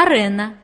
арена.